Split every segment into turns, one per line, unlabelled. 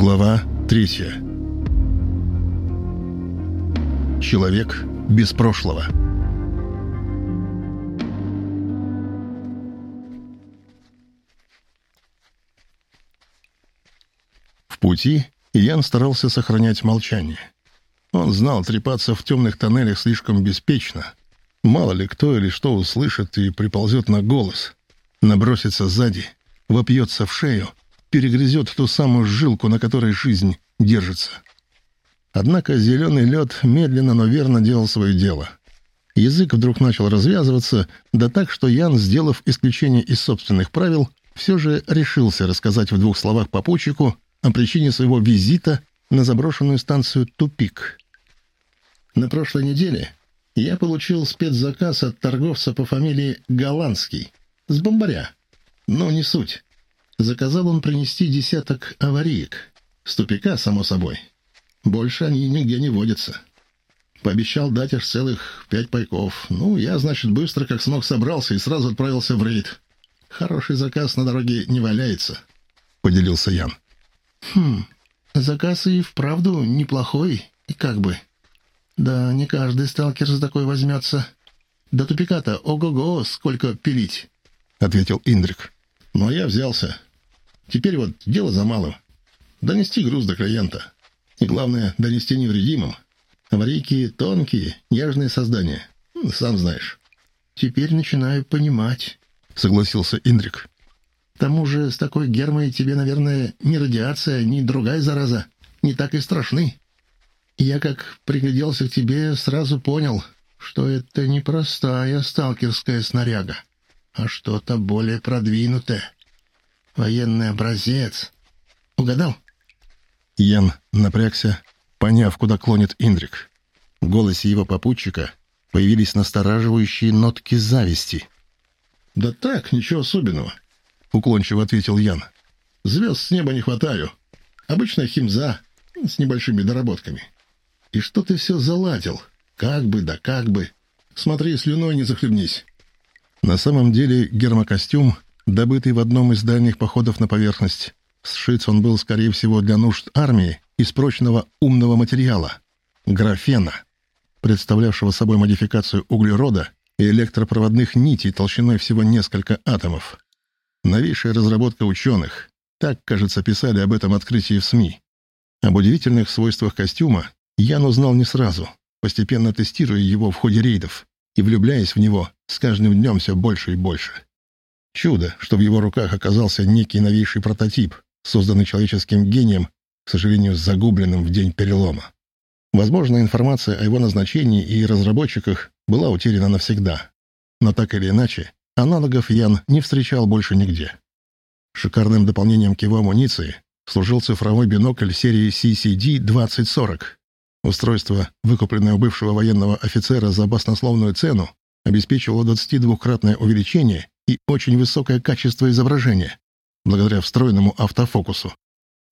Глава третья. Человек без прошлого. В пути Ян старался сохранять молчание. Он знал, трепаться в темных тоннелях слишком беспечно. Мало ли кто или что услышит и приползет на голос, набросится сзади, вопьется в шею — перегрызет ту самую жилку, на которой жизнь держится. Однако зеленый лед медленно, но верно делал свое дело. Язык вдруг начал развязываться, да так, что Ян, сделав исключение из собственных правил, все же решился рассказать в двух словах попутчику о причине своего визита на заброшенную станцию «Тупик». На прошлой неделе я получил спецзаказ от торговца по фамилии Голландский, с бомбаря. Но не суть. Заказал он принести десяток авариек. С тупика, само собой. Больше они нигде не водятся. Пообещал дать аж целых пять пайков. Ну, я, значит, быстро как смог собрался и сразу отправился в рейд. Хороший заказ на дороге не валяется, — поделился Ян. Хм, заказ и вправду неплохой, и как бы. Да, не каждый сталкер за такой возьмется. До тупика-то ого-го, сколько пилить, — ответил Индрик. Но я взялся. Теперь вот дело за малым. Донести груз до клиента. И главное, донести невредимым. Аварийки тонкие, нежные создания. Ну, сам знаешь. Теперь начинаю понимать, — согласился Индрик. К тому же с такой гермой тебе, наверное, ни радиация, ни другая зараза не так и страшны. Я, как пригляделся к тебе, сразу понял, что это не простая сталкерская снаряга, а что-то более продвинутое. Военный образец. Угадал? Ян напрягся, поняв, куда клонит Индрик. В голосе его попутчика появились настораживающие нотки зависти.
«Да так, ничего особенного», — уклончиво ответил Ян. «Звезд с неба не хватаю. Обычная химза с небольшими доработками. И что ты все заладил? Как бы, да как бы. Смотри, слюной не захлебнись».
На самом деле гермокостюм добытый в одном из дальних походов на поверхность. Сшит он был, скорее всего, для нужд армии из прочного умного материала — графена, представлявшего собой модификацию углерода и электропроводных нитей толщиной всего несколько атомов. Новейшая разработка ученых. Так, кажется, писали об этом открытии в СМИ. Об удивительных свойствах костюма Ян узнал не сразу, постепенно тестируя его в ходе рейдов и влюбляясь в него с каждым днем все больше и больше. Чудо, что в его руках оказался некий новейший прототип, созданный человеческим гением, к сожалению, загубленным в день перелома. Возможно, информация о его назначении и разработчиках была утеряна навсегда. Но так или иначе, аналогов Ян не встречал больше нигде. Шикарным дополнением к его амуниции служил цифровой бинокль серии CCD-2040. Устройство, выкупленное у бывшего военного офицера за баснословную цену, обеспечивало 22-кратное увеличение и очень высокое качество изображения, благодаря встроенному автофокусу.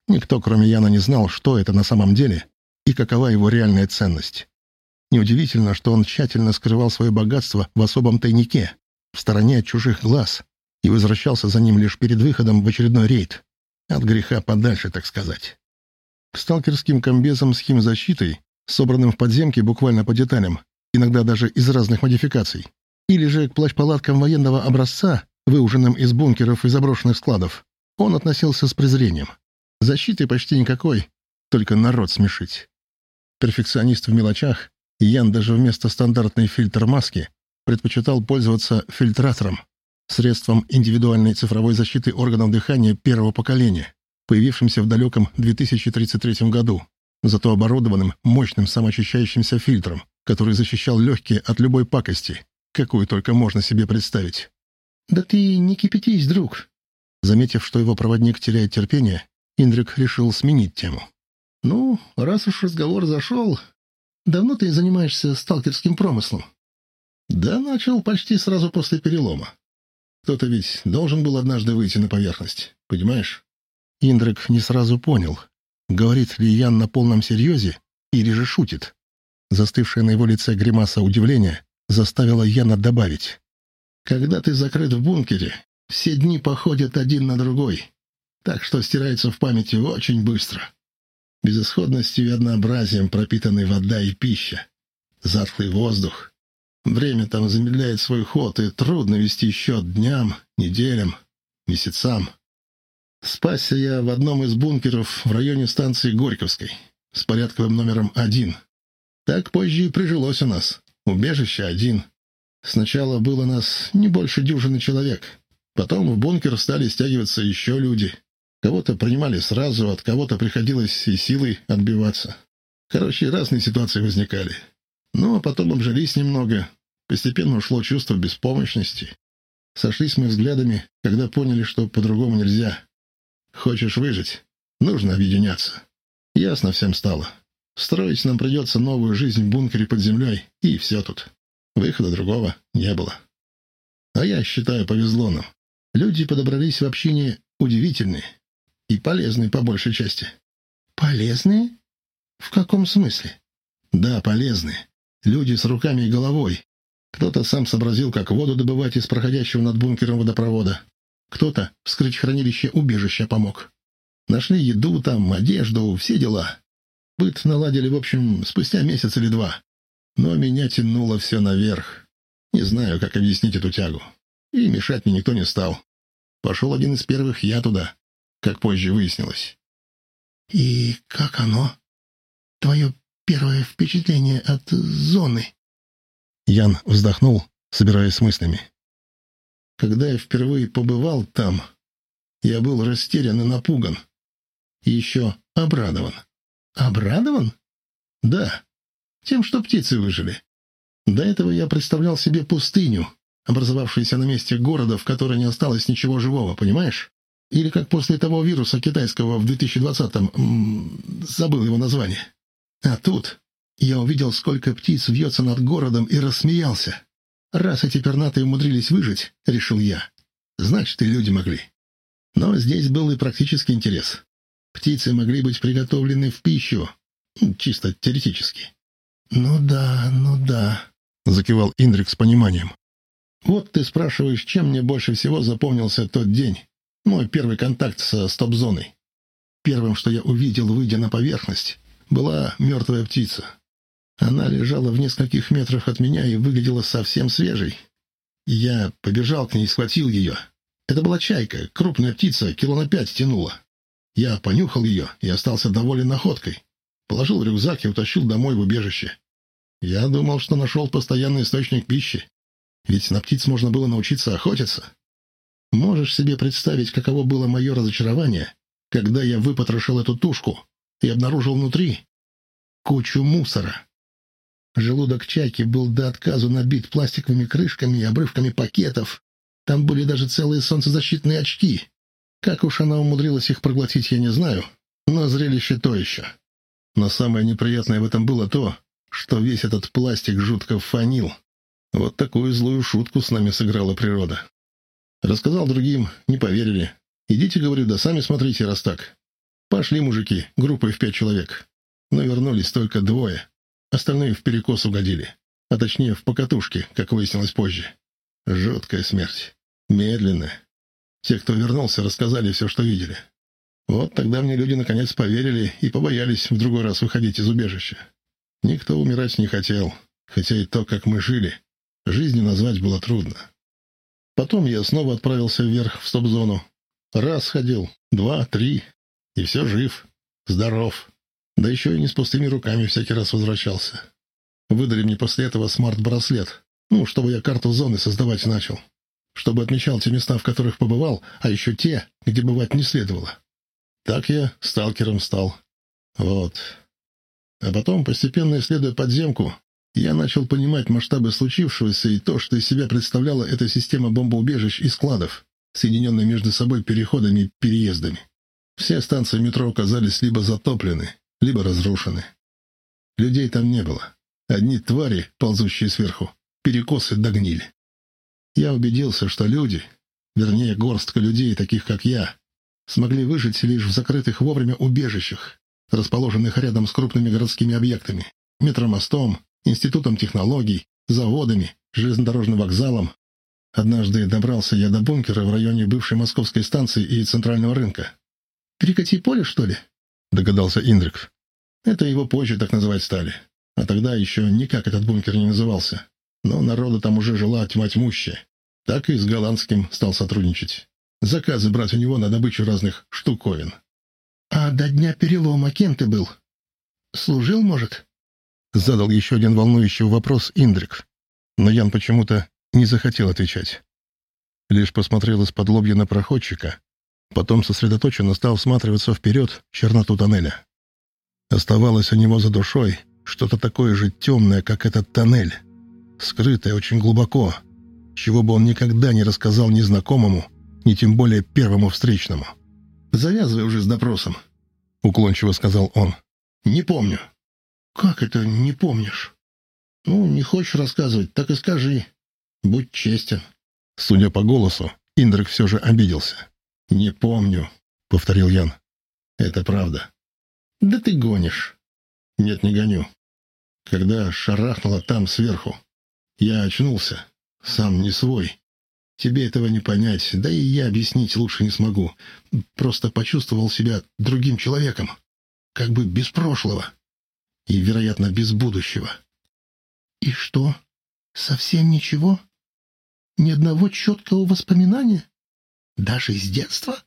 Никто, кроме Яна, не знал, что это на самом деле и какова его реальная ценность. Неудивительно, что он тщательно скрывал свое богатство в особом тайнике, в стороне от чужих глаз, и возвращался за ним лишь перед выходом в очередной рейд. От греха подальше, так сказать. К сталкерским комбезам с химзащитой, собранным в подземке буквально по деталям, иногда даже из разных модификаций, или же к плащ-палаткам военного образца, выуженным из бункеров и заброшенных складов, он относился с презрением. Защиты почти никакой, только народ смешить. Перфекционист в мелочах, Ян даже вместо стандартной фильтр-маски предпочитал пользоваться фильтратором, средством индивидуальной цифровой защиты органов дыхания первого поколения, появившимся в далеком 2033 году, зато оборудованным мощным самоочищающимся фильтром, который защищал легкие от любой пакости, какую только можно себе представить.
«Да ты не кипятись, друг!»
Заметив, что его проводник теряет терпение, Индрик решил сменить тему.
«Ну, раз уж разговор зашел, давно ты занимаешься сталкерским промыслом?» «Да начал почти сразу после перелома. Кто-то ведь должен был однажды выйти на поверхность, понимаешь?»
Индрик не сразу понял, говорит ли Ян на полном серьезе или же шутит. Застывшая на его лице гримаса удивления заставила Яна добавить.
«Когда ты закрыт в бункере, все дни походят один на другой, так что стирается в памяти очень быстро. Безысходностью и однообразием пропитаны вода и пища. Затхлый воздух. Время там замедляет свой ход, и трудно вести счет дням, неделям, месяцам. Спасся я в одном из бункеров в районе станции Горьковской с порядковым номером один. Так позже и прижилось у нас. Убежище один. Сначала было нас не больше дюжины человек. Потом в бункер стали стягиваться еще люди. Кого-то принимали сразу, от кого-то приходилось и силой отбиваться. Короче, разные ситуации возникали. Ну, а потом обжились немного. Постепенно ушло чувство беспомощности. Сошлись мы взглядами, когда поняли, что по-другому нельзя. Хочешь выжить? Нужно объединяться. Ясно всем стало. Строить нам придется новую жизнь в бункере под землей, и все тут. Выхода другого не было. А я считаю, повезло нам. Люди подобрались в общине удивительные и полезные по большей части.
Полезные? В каком смысле?
Да, полезные. Люди с руками и головой. Кто-то сам сообразил, как воду добывать из проходящего над бункером водопровода. Кто-то вскрыть хранилище убежища помог. Нашли еду там, одежду, все дела. Быт наладили, в общем, спустя месяц или два. Но меня тянуло все наверх. Не знаю, как объяснить эту тягу. И мешать мне никто не стал. Пошел один из первых я туда, как позже выяснилось.
«И как оно? Твое первое впечатление от зоны?»
Ян вздохнул, собираясь с мыслями.
Когда я впервые побывал там, я был растерян и напуган. И еще обрадован.
Обрадован?
Да. Тем, что птицы выжили. До этого я представлял себе пустыню, образовавшуюся на месте города, в которой не осталось ничего живого, понимаешь? Или как после того вируса китайского в 2020-м, забыл его название. А тут я увидел, сколько птиц вьется над городом и рассмеялся. Раз эти пернатые умудрились выжить, решил я, значит, и люди могли. Но здесь был и практический интерес. Птицы могли быть приготовлены в пищу, чисто теоретически.
«Ну да, ну да», —
закивал Индрик с пониманием.
«Вот ты спрашиваешь, чем мне больше всего запомнился тот день, мой первый контакт со стоп-зоной. Первым, что я увидел, выйдя на поверхность, была мертвая птица. Она лежала в нескольких метрах от меня и выглядела совсем свежей. Я побежал к ней и схватил ее. Это была чайка, крупная птица, кило на пять тянула. Я понюхал ее и остался доволен находкой. Положил рюкзак и утащил домой в убежище. Я думал, что нашел постоянный источник пищи. Ведь на птиц можно было научиться охотиться. Можешь себе представить, каково было мое разочарование, когда я выпотрошил эту тушку и обнаружил внутри кучу мусора. Желудок чайки был до отказу набит пластиковыми крышками и обрывками пакетов. Там были даже целые солнцезащитные очки. Как уж она умудрилась их проглотить, я не знаю, но зрелище то еще. Но самое неприятное в этом было то, что весь этот пластик жутко фанил. Вот такую злую шутку с нами сыграла природа. Рассказал другим, не поверили. Идите, говорю, да сами смотрите, раз так. Пошли мужики, группой в пять человек. Но вернулись только двое. Остальные в перекос угодили. А точнее, в покатушке, как выяснилось позже. Жуткая смерть. Медленная. Те, кто вернулся, рассказали все, что видели. Вот тогда мне люди наконец поверили и побоялись в другой раз выходить из убежища. Никто умирать не хотел, хотя и то, как мы жили, жизнью назвать было трудно. Потом я снова отправился вверх в стоп-зону. Раз ходил, два, три, и все жив, здоров. Да еще и не с пустыми руками всякий раз возвращался. Выдали мне после этого смарт-браслет, ну, чтобы я карту зоны создавать начал. Чтобы отмечал те места, в которых побывал, а еще те, где бывать не следовало. Так я сталкером стал. Вот. А потом, постепенно исследуя подземку, я начал понимать масштабы случившегося и то, что из себя представляла эта система бомбоубежищ и складов, соединенная между собой переходами и переездами. Все станции метро оказались либо затоплены, либо разрушены. Людей там не было. Одни твари, ползущие сверху, перекосы догнили. Я убедился, что люди, вернее горстка людей, таких как я, смогли выжить лишь в закрытых вовремя убежищах, расположенных рядом с крупными городскими объектами, метромостом, институтом технологий, заводами, железнодорожным вокзалом. Однажды добрался я до бункера в районе бывшей московской станции и центрального рынка.
«Перекати поле, что ли?»
— догадался Индрик.
«Это его позже так называть стали. А тогда еще никак этот бункер не назывался. Но народа там уже жила тьма тьмущая. Так и с голландским стал сотрудничать. Заказы брать у него на добычу разных штуковин».
«А до дня перелома кем ты был? Служил, может?»
Задал еще один волнующий вопрос Индрик. Но Ян почему-то не захотел отвечать. Лишь посмотрел из-под лобья на проходчика, потом сосредоточенно стал всматриваться вперед в черноту тоннеля. Оставалось у него за душой что-то такое же темное, как этот тоннель, скрытое очень глубоко, чего бы он никогда не рассказал незнакомому, ни тем более первому встречному.
«Завязывай уже с допросом», —
уклончиво сказал он.
«Не помню».
«Как это не помнишь?»
«Ну, не хочешь рассказывать, так и скажи. Будь честен».
Судя по голосу, Индрик все же обиделся.
«Не помню», — повторил Ян. «Это правда».
«Да ты гонишь».
«Нет, не гоню. Когда шарахнуло там сверху, я очнулся, сам не свой. Тебе этого не понять, да и я объяснить лучше не смогу. Просто почувствовал себя другим человеком, как бы без прошлого и, вероятно, без будущего.
И что? Совсем ничего? Ни одного четкого воспоминания? Даже из детства?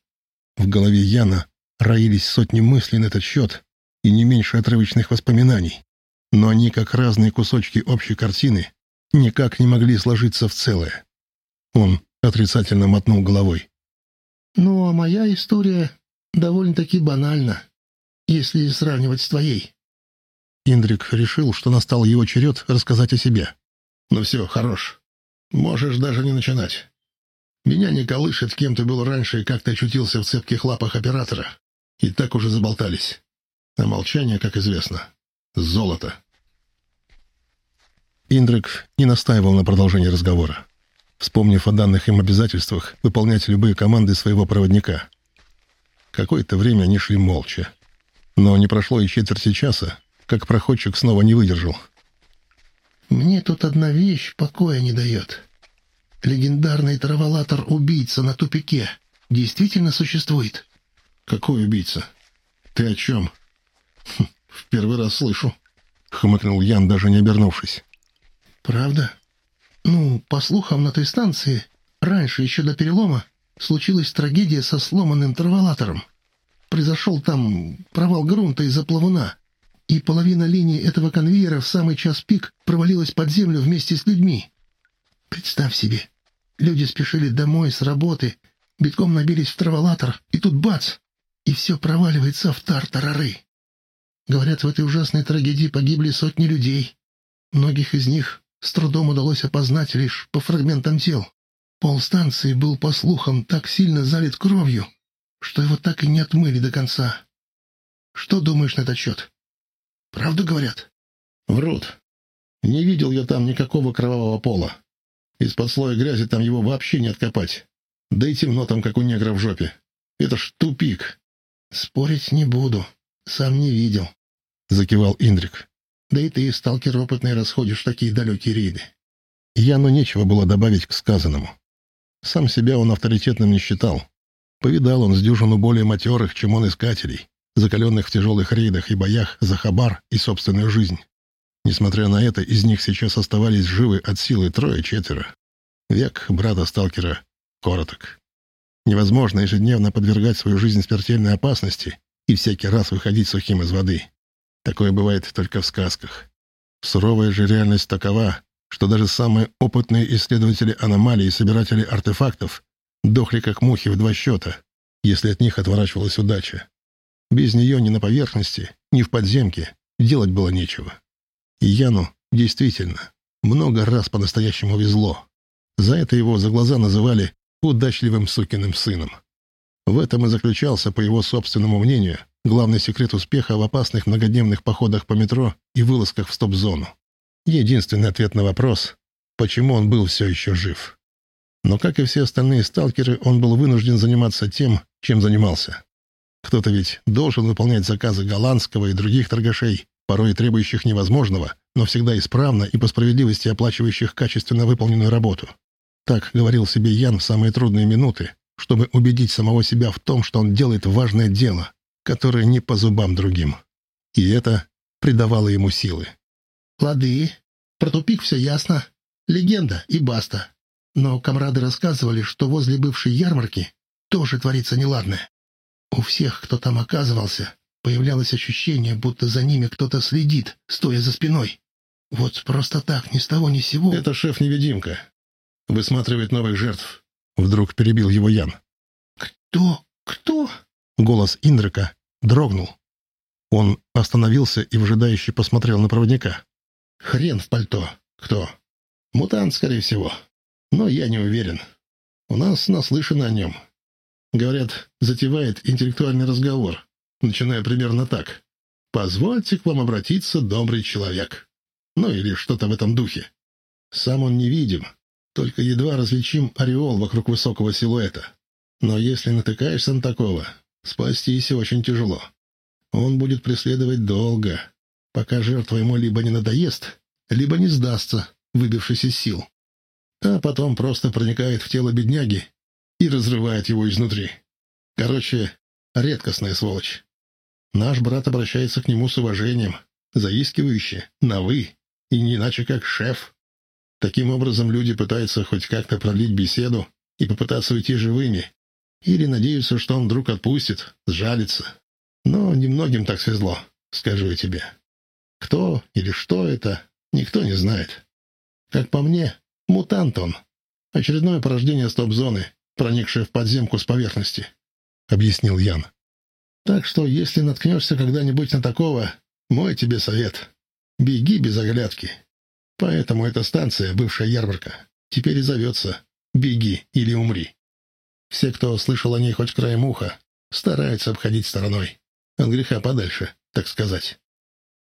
В голове Яна роились сотни мыслей на этот счет и не меньше отрывочных воспоминаний. Но они, как разные кусочки общей картины, никак не могли сложиться в целое. Он отрицательно мотнул головой.
«Ну, а моя история довольно-таки банальна, если сравнивать с твоей».
Индрик решил, что настал его черед рассказать о себе.
«Ну все, хорош. Можешь даже не начинать. Меня не колышет, кем ты был раньше и как ты очутился в цепких лапах оператора. И так уже заболтались. А молчание, как известно, золото.
Индрик не настаивал на продолжении разговора, вспомнив о данных им обязательствах выполнять любые команды своего проводника. Какое-то время они шли молча. Но не прошло и четверти часа, как проходчик снова не выдержал.
«Мне тут одна вещь покоя не дает», Легендарный траволатор-убийца на тупике действительно существует?
Какой убийца? Ты о чем? Хм, в первый раз слышу.
Хмыкнул Ян, даже не обернувшись.
Правда? Ну, по слухам, на той станции, раньше, еще до перелома, случилась трагедия со сломанным траволатором. Произошел там провал грунта из-за плавуна, и половина линии этого конвейера в самый час пик провалилась под землю вместе с людьми. Представь себе, люди спешили домой с работы, битком набились в траволатор, и тут бац! И все проваливается в тартарары. Говорят, в этой ужасной трагедии погибли сотни людей. Многих из них с трудом удалось опознать лишь по фрагментам тел. Пол станции был, по слухам, так сильно залит кровью, что его так и не отмыли до конца. Что думаешь на этот счет? Правду говорят?
Врут. Не видел я там никакого кровавого пола. Из-под слоя грязи там его вообще не откопать. Да и темно там, как у негра в жопе. Это ж тупик.
Спорить не буду. Сам не видел.
Закивал Индрик.
Да и ты, сталкер опытный, расходишь такие далекие рейды.
Яну нечего было добавить к сказанному. Сам себя он авторитетным не считал. Повидал он с дюжину более матерых, чем он искателей, закаленных в тяжелых рейдах и боях за хабар и собственную жизнь. Несмотря на это, из них сейчас оставались живы от силы трое-четверо. Век брата-сталкера короток. Невозможно ежедневно подвергать свою жизнь смертельной опасности и всякий раз выходить сухим из воды. Такое бывает только в сказках. Суровая же реальность такова, что даже самые опытные исследователи аномалий и собиратели артефактов дохли как мухи в два счета, если от них отворачивалась удача. Без нее ни на поверхности, ни в подземке делать было нечего. Яну действительно много раз по-настоящему везло. За это его за глаза называли удачливым сукиным сыном. В этом и заключался, по его собственному мнению, главный секрет успеха в опасных многодневных походах по метро и вылазках в стоп-зону. Единственный ответ на вопрос, почему он был все еще жив. Но, как и все остальные сталкеры, он был вынужден заниматься тем, чем занимался. Кто-то ведь должен выполнять заказы голландского и других торгашей, порой требующих невозможного, но всегда исправно и по справедливости оплачивающих качественно выполненную работу. Так говорил себе Ян в самые трудные минуты, чтобы убедить самого себя в том, что он делает важное дело, которая не по зубам другим. И это придавало ему силы.
«Лады. Про тупик все ясно. Легенда и баста. Но комрады рассказывали, что возле бывшей ярмарки тоже творится неладное. У всех, кто там оказывался, появлялось ощущение, будто за ними кто-то следит, стоя за спиной. Вот просто так, ни с того ни с сего.
Это шеф-невидимка. Высматривает новых жертв.
Вдруг перебил его Ян.
«Кто? Кто?»
Голос Индрика дрогнул. Он остановился и вжидающе посмотрел на проводника.
«Хрен в пальто. Кто? Мутант, скорее всего. Но я не уверен. У нас наслышано о нем. Говорят, затевает интеллектуальный разговор, начиная примерно так. «Позвольте к вам обратиться, добрый человек». Ну или что-то в этом духе. Сам он невидим, только едва различим ореол вокруг высокого силуэта. Но если натыкаешься на такого, спастись очень тяжело. Он будет преследовать долго, пока жертва ему либо не надоест, либо не сдастся, выбившись из сил. А потом просто проникает в тело бедняги и разрывает его изнутри. Короче, редкостная сволочь. Наш брат обращается к нему с уважением, заискивающе, на «вы», и не иначе как шеф. Таким образом люди пытаются хоть как-то продлить беседу и попытаться уйти живыми, или надеются, что он вдруг отпустит, сжалится. Но немногим так свезло, скажу я тебе. Кто или что это, никто не знает. Как по мне, мутант он. Очередное порождение стоп-зоны, проникшее в подземку с поверхности, — объяснил Ян. Так что, если наткнешься когда-нибудь на такого, мой тебе совет. Беги без оглядки. Поэтому эта станция, бывшая ярмарка, теперь и зовется «Беги или умри». Все, кто слышал о ней хоть краем уха, стараются обходить стороной. От греха подальше, так сказать.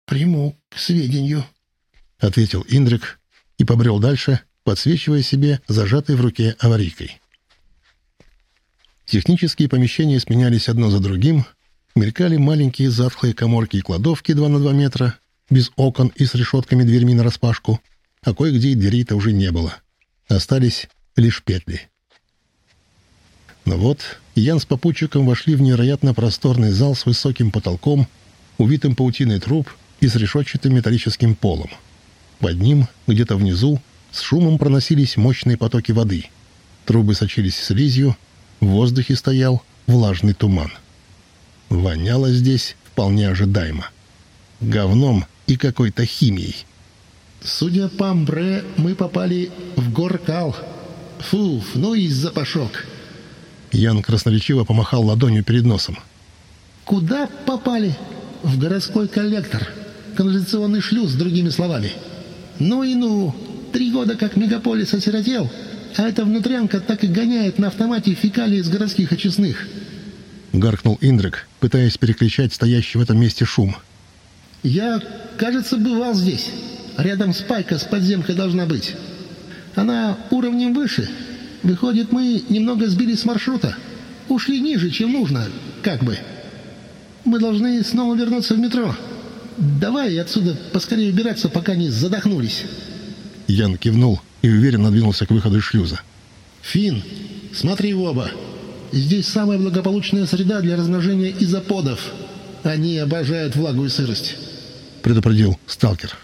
«Приму к сведению», —
ответил Индрик и побрел дальше, подсвечивая себе зажатой в руке аварийкой. Технические помещения сменялись одно за другим, мелькали маленькие затхлые коморки и кладовки 2 на 2 метра, без окон и с решетками дверьми нараспашку, а кое-где и дверей-то уже не было. Остались лишь петли. Но вот Ян с попутчиком вошли в невероятно просторный зал с высоким потолком, увитым паутиной труб и с решетчатым металлическим полом. Под ним, где-то внизу, с шумом проносились мощные потоки воды. Трубы сочились слизью, в воздухе стоял влажный туман. Воняло здесь вполне ожидаемо. Говном и какой-то химией.
«Судя по Амбре, мы попали в Горкал. Фуф, ну и запашок!»
Ян красноречиво помахал ладонью перед носом.
«Куда попали?» «В городской коллектор. Канализационный шлюз, другими словами. Ну и ну! Три года как мегаполис осиротел, а эта внутрянка так и гоняет на автомате фекалии из городских очистных».
Гаркнул Индрик, пытаясь перекричать стоящий в этом месте шум.
«Я, кажется, бывал здесь. Рядом спайка с подземкой должна быть. Она уровнем выше. Выходит, мы немного сбились с маршрута. Ушли ниже, чем нужно, как бы. Мы должны снова вернуться в метро. Давай отсюда поскорее убираться, пока не задохнулись».
Ян кивнул и уверенно двинулся к выходу из шлюза.
«Фин, смотри в оба. Здесь самая благополучная среда для размножения изоподов. Они обожают влагу и сырость».
— предупредил сталкер.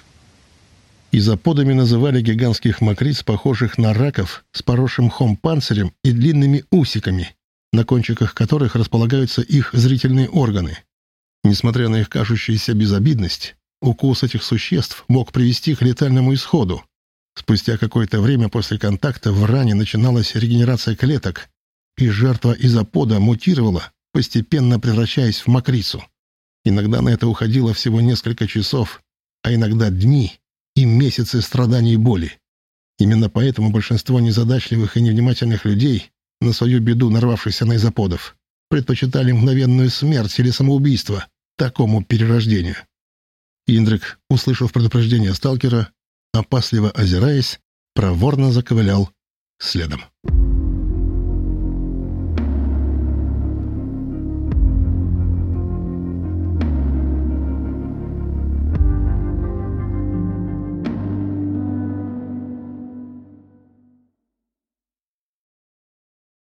Изоподами называли гигантских мокриц, похожих на раков, с поросшим мхом панцирем и длинными усиками, на кончиках которых располагаются их зрительные органы. Несмотря на их кажущуюся безобидность, укус этих существ мог привести к летальному исходу. Спустя какое-то время после контакта в ране начиналась регенерация клеток, и жертва изопода мутировала, постепенно превращаясь в мокрицу. Иногда на это уходило всего несколько часов, а иногда дни и месяцы страданий и боли. Именно поэтому большинство незадачливых и невнимательных людей, на свою беду нарвавшихся на изоподов, предпочитали мгновенную смерть или самоубийство такому перерождению. Индрик, услышав предупреждение сталкера, опасливо озираясь, проворно заковылял следом.